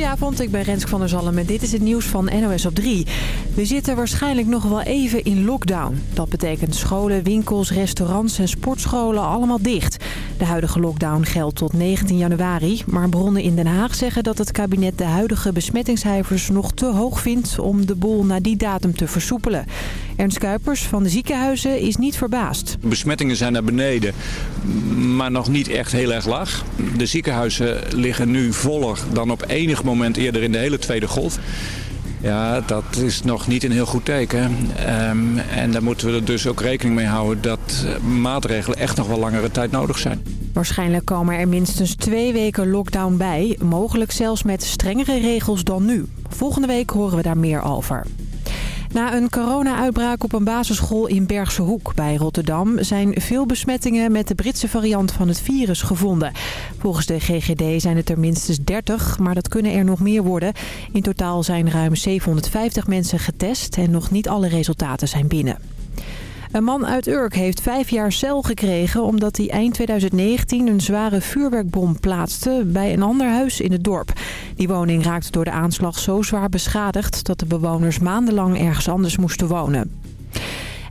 Goedenavond, ik ben Rensk van der Zalm en dit is het nieuws van NOS op 3. We zitten waarschijnlijk nog wel even in lockdown. Dat betekent scholen, winkels, restaurants en sportscholen allemaal dicht. De huidige lockdown geldt tot 19 januari. Maar bronnen in Den Haag zeggen dat het kabinet de huidige besmettingscijfers nog te hoog vindt... om de boel naar die datum te versoepelen. Ernst Kuipers van de ziekenhuizen is niet verbaasd. Besmettingen zijn naar beneden, maar nog niet echt heel erg laag. De ziekenhuizen liggen nu voller dan op enig moment eerder in de hele tweede golf. Ja, dat is nog niet een heel goed teken. Um, en daar moeten we dus ook rekening mee houden dat maatregelen echt nog wel langere tijd nodig zijn. Waarschijnlijk komen er minstens twee weken lockdown bij. Mogelijk zelfs met strengere regels dan nu. Volgende week horen we daar meer over. Na een corona-uitbraak op een basisschool in Bergse Hoek bij Rotterdam... zijn veel besmettingen met de Britse variant van het virus gevonden. Volgens de GGD zijn het er minstens 30, maar dat kunnen er nog meer worden. In totaal zijn ruim 750 mensen getest en nog niet alle resultaten zijn binnen. Een man uit Urk heeft vijf jaar cel gekregen omdat hij eind 2019 een zware vuurwerkbom plaatste bij een ander huis in het dorp. Die woning raakte door de aanslag zo zwaar beschadigd dat de bewoners maandenlang ergens anders moesten wonen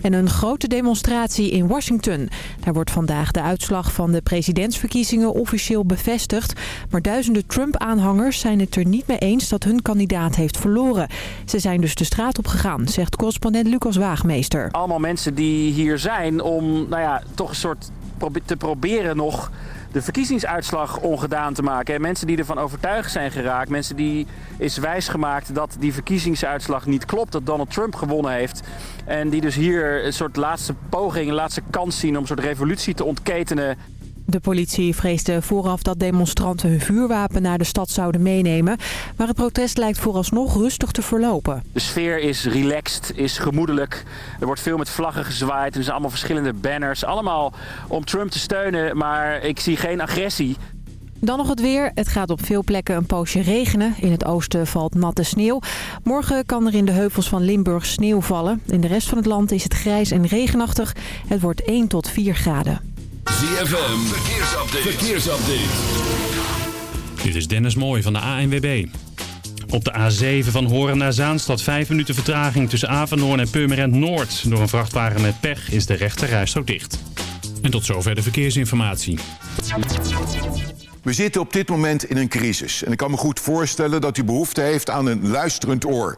en een grote demonstratie in Washington. Daar wordt vandaag de uitslag van de presidentsverkiezingen officieel bevestigd. Maar duizenden Trump-aanhangers zijn het er niet mee eens dat hun kandidaat heeft verloren. Ze zijn dus de straat op gegaan, zegt correspondent Lucas Waagmeester. Allemaal mensen die hier zijn om nou ja, toch een soort te proberen nog de verkiezingsuitslag ongedaan te maken. En mensen die ervan overtuigd zijn geraakt, mensen die is wijsgemaakt dat die verkiezingsuitslag niet klopt, dat Donald Trump gewonnen heeft. En die dus hier een soort laatste poging, een laatste kans zien om een soort revolutie te ontketenen. De politie vreesde vooraf dat demonstranten hun vuurwapen naar de stad zouden meenemen. Maar het protest lijkt vooralsnog rustig te verlopen. De sfeer is relaxed, is gemoedelijk. Er wordt veel met vlaggen gezwaaid. Er zijn allemaal verschillende banners. Allemaal om Trump te steunen, maar ik zie geen agressie. Dan nog het weer. Het gaat op veel plekken een poosje regenen. In het oosten valt natte sneeuw. Morgen kan er in de heuvels van Limburg sneeuw vallen. In de rest van het land is het grijs en regenachtig. Het wordt 1 tot 4 graden. ZFM, verkeersupdate. verkeersupdate. Dit is Dennis Mooij van de ANWB. Op de A7 van Horen naar Zaanstad 5 minuten vertraging tussen Avenhoorn en Purmerend Noord. Door een vrachtwagen met pech is de rechte rijstrook dicht. En tot zover de verkeersinformatie. We zitten op dit moment in een crisis. En ik kan me goed voorstellen dat u behoefte heeft aan een luisterend oor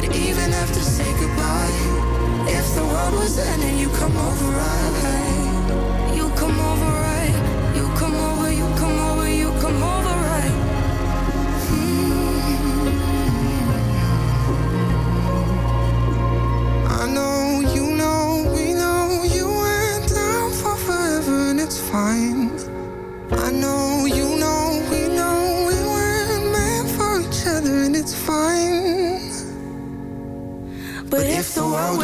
would even have to say goodbye. If the world was ending, you come over, right?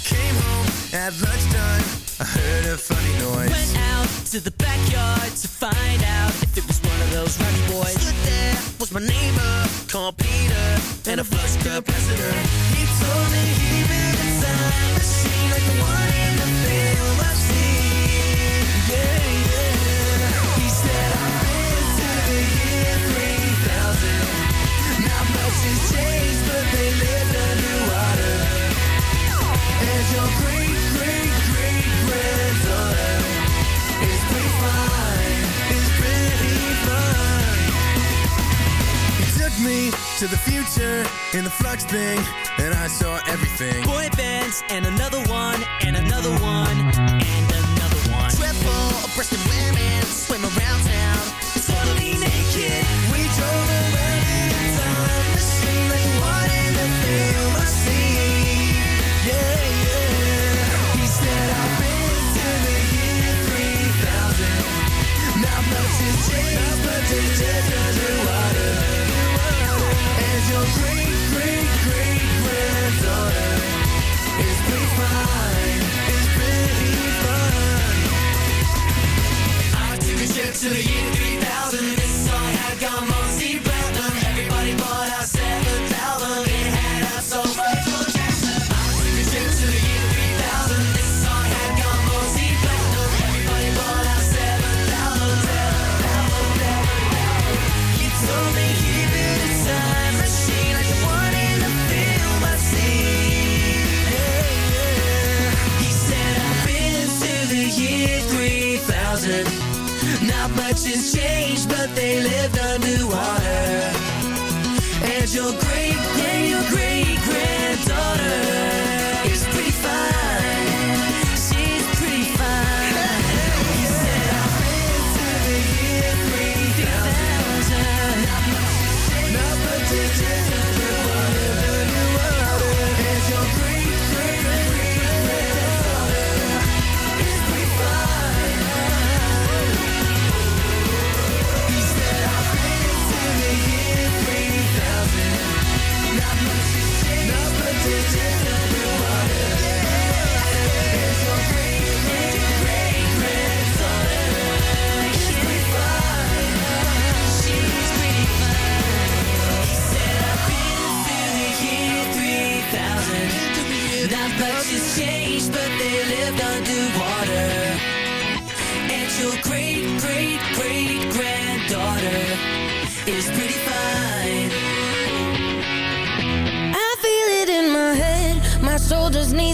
I came home at lunchtime. I heard a funny noise. Went out to the backyard to find out if it was one of those rowdy boys. Stood there was my neighbor called Peter and a flux capacitor. He told me he built a time machine like the one in the film I've seen. Yeah, yeah. He said I've been to the year 3000. Now much has changed, but they live to the future in the flux thing, and I saw everything. Boy bands and another one, and another one, and another one. Triple oppressed women swim around to the year 3000 This song had gone platinum Everybody bought our 7000 It had us took to the year 3000 This song had gone platinum Everybody bought our 7000 You told me he built a time machine yeah. He said I've been to the year 3000 not much has changed, but they lived underwater. And your grave.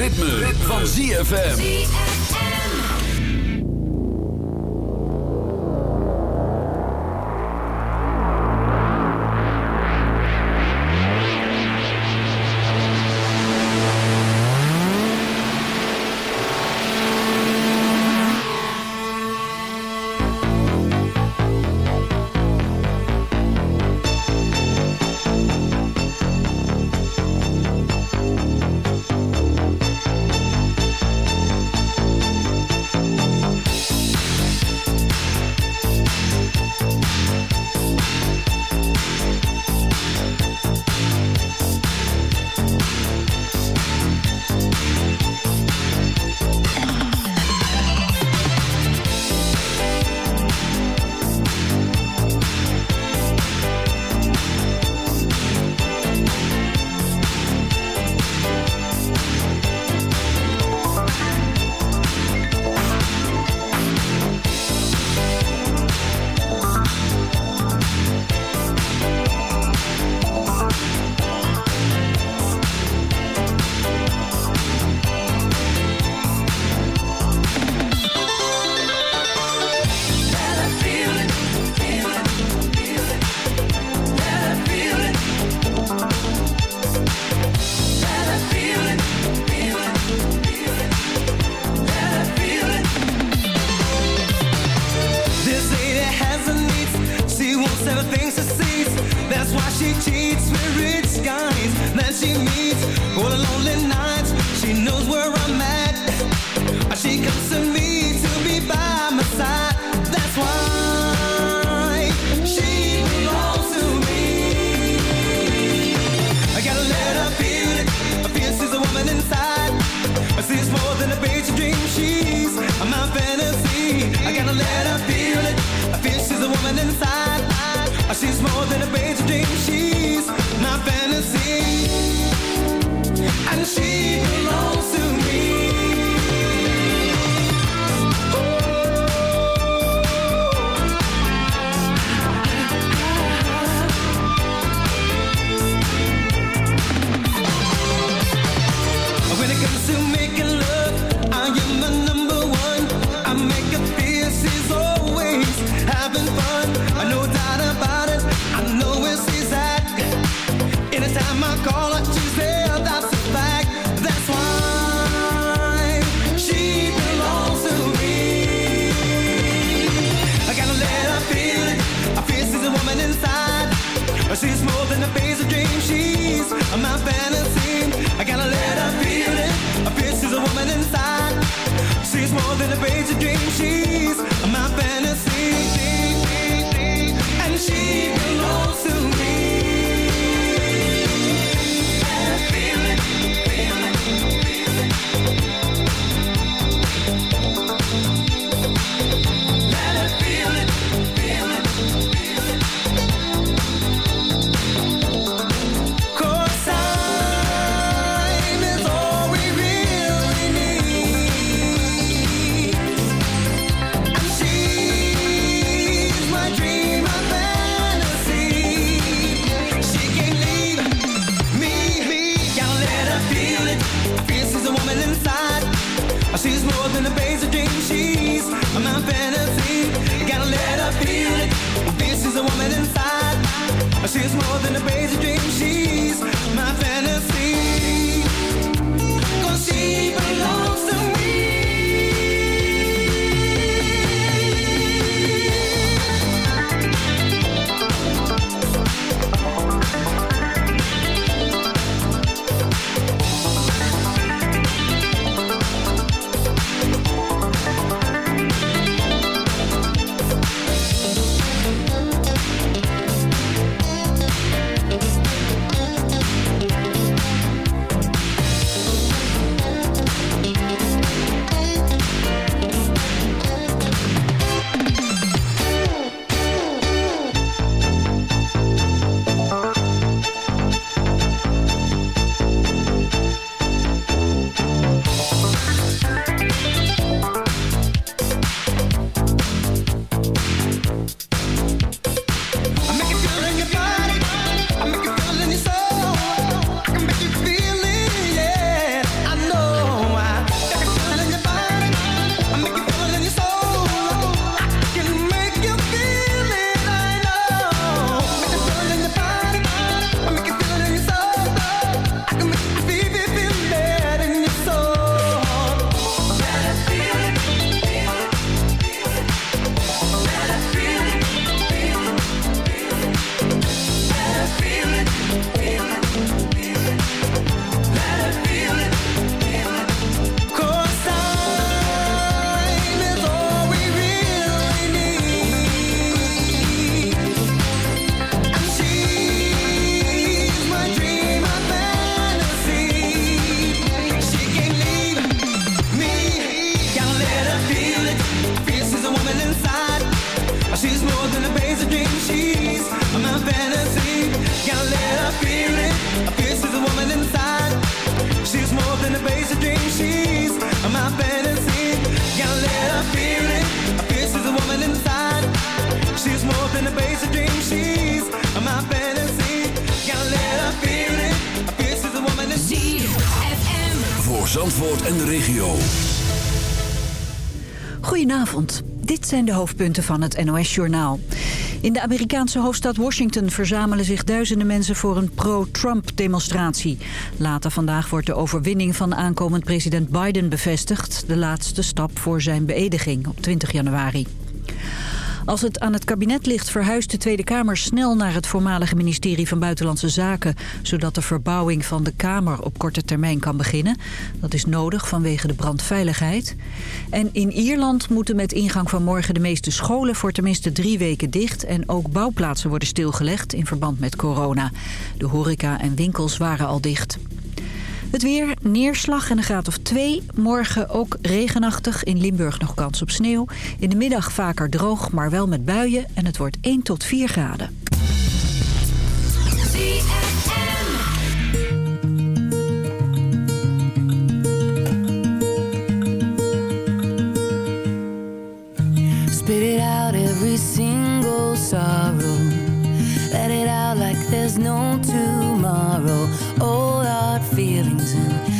ritme, van ZFM. woman inside. She's more than a basic dream. She's my fantasy. Gotta let her feel it. This is a woman inside. She's more than a basic dream. She's my fantasy. de hoofdpunten van het NOS-journaal. In de Amerikaanse hoofdstad Washington verzamelen zich duizenden mensen voor een pro-Trump-demonstratie. Later vandaag wordt de overwinning van aankomend president Biden bevestigd. De laatste stap voor zijn beëdiging op 20 januari. Als het aan het kabinet ligt verhuist de Tweede Kamer snel naar het voormalige ministerie van Buitenlandse Zaken... zodat de verbouwing van de Kamer op korte termijn kan beginnen. Dat is nodig vanwege de brandveiligheid. En in Ierland moeten met ingang van morgen de meeste scholen voor tenminste drie weken dicht... en ook bouwplaatsen worden stilgelegd in verband met corona. De horeca en winkels waren al dicht. Het weer, neerslag en een graad of 2. Morgen ook regenachtig. In Limburg nog kans op sneeuw. In de middag vaker droog, maar wel met buien. En het wordt 1 tot 4 graden. Spit it out every single sorrow. Let it out like there's no tomorrow. tomorrow. All our feelings and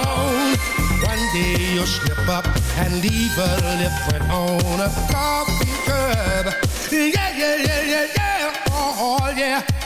day You slip up and leave a lip on a coffee cup. Yeah, yeah, yeah, yeah, yeah, oh, oh yeah.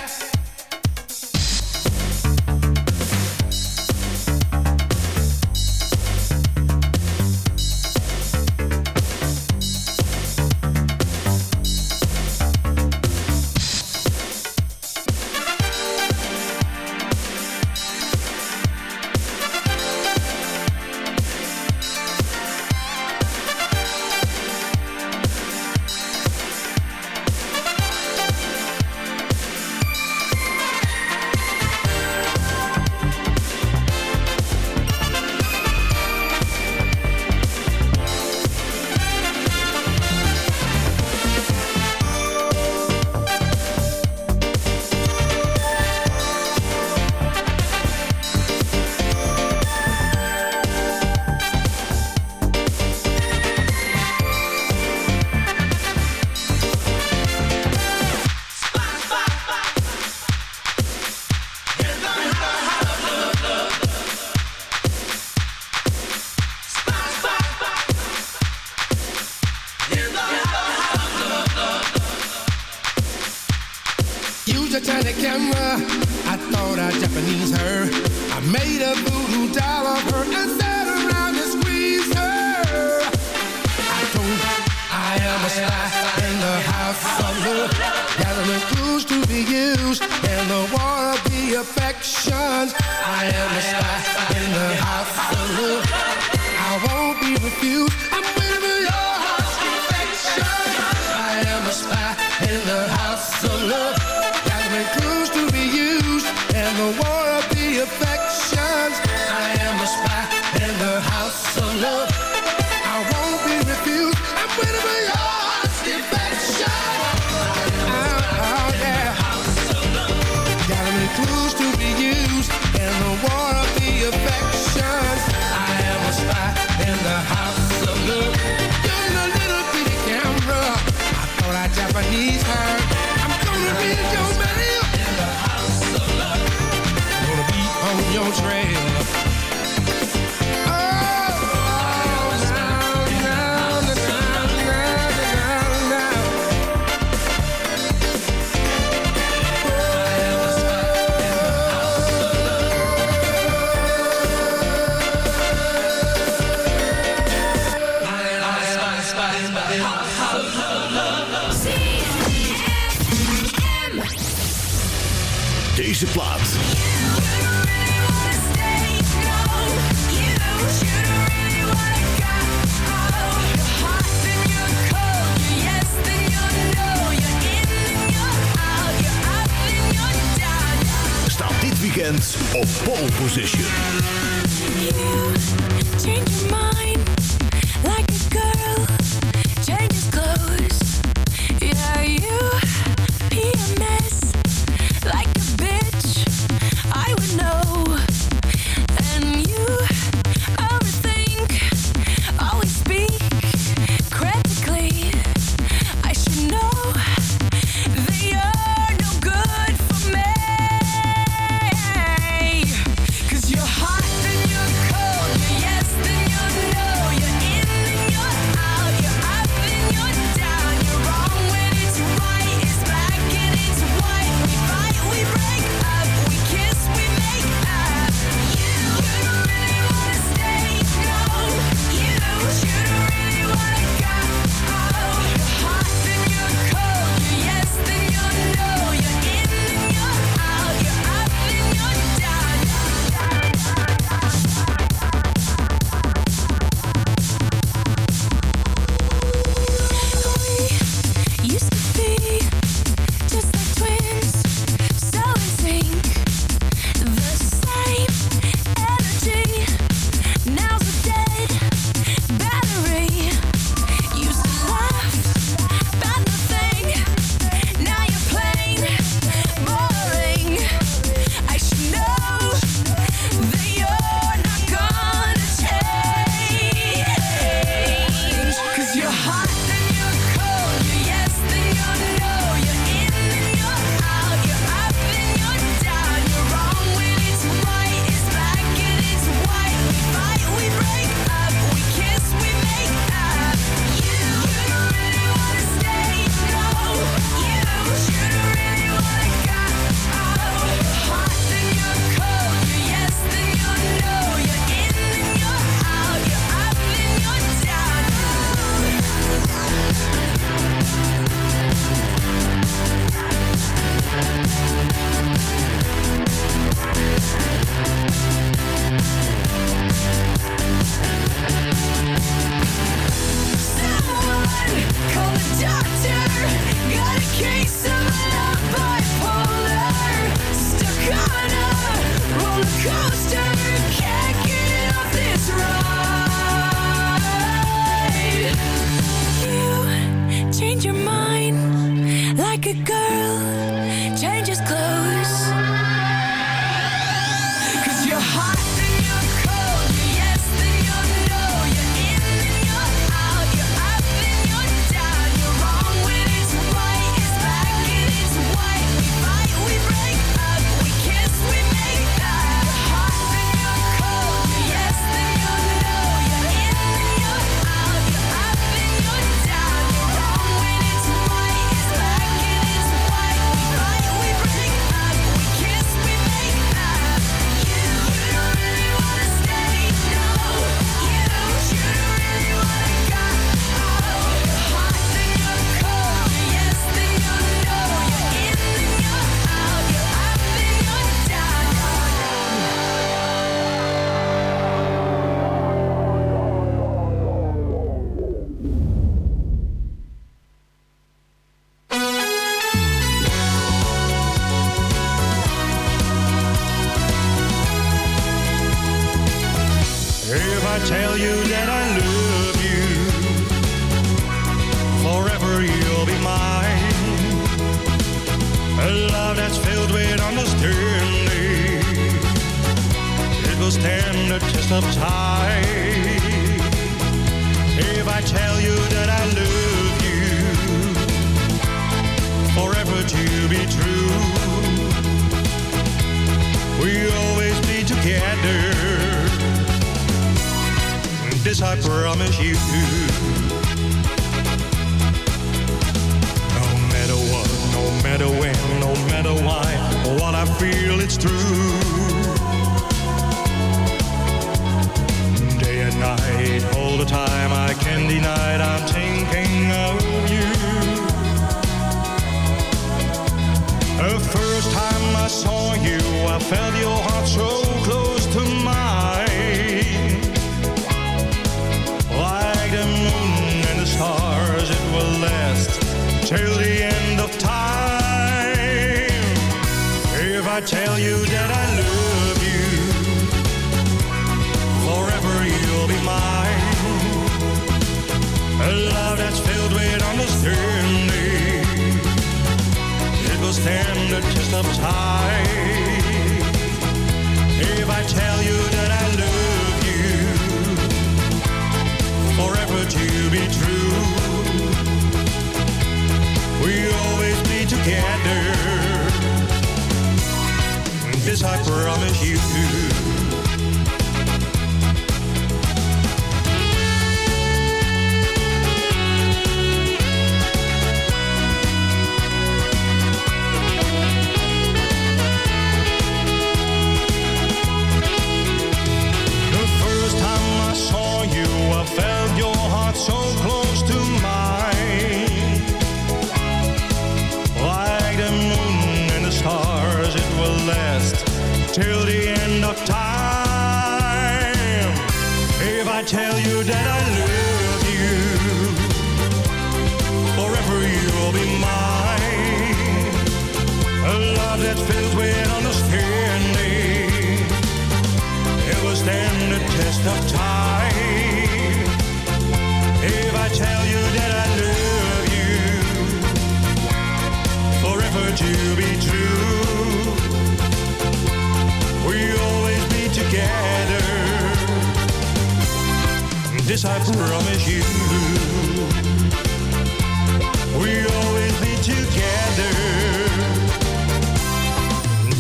Got a cruise to be used And the war of the affections. I am a spy in the house of love I won't be refused. pole position. Stand the test of time. If I tell you that I love you, forever to be true. we'll always be together. This I promise you. No matter what, no matter when, no matter why, what I feel it's true. Night, all the time I can deny it, I'm thinking of you. The first time I saw you, I felt your heart so close to mine. Like the moon and the stars, it will last till the end of time. If I tell you that I Stand the of time. If I tell you that I love you, forever to be true. we'll always be together. This I promise you. Filled with understanding. It will stand the test of time. If I tell you that I love you, forever to be true. We always be together. This I promise you. We always be together.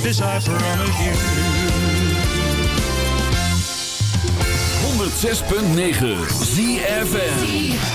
This I promise you. 106.9 ZFN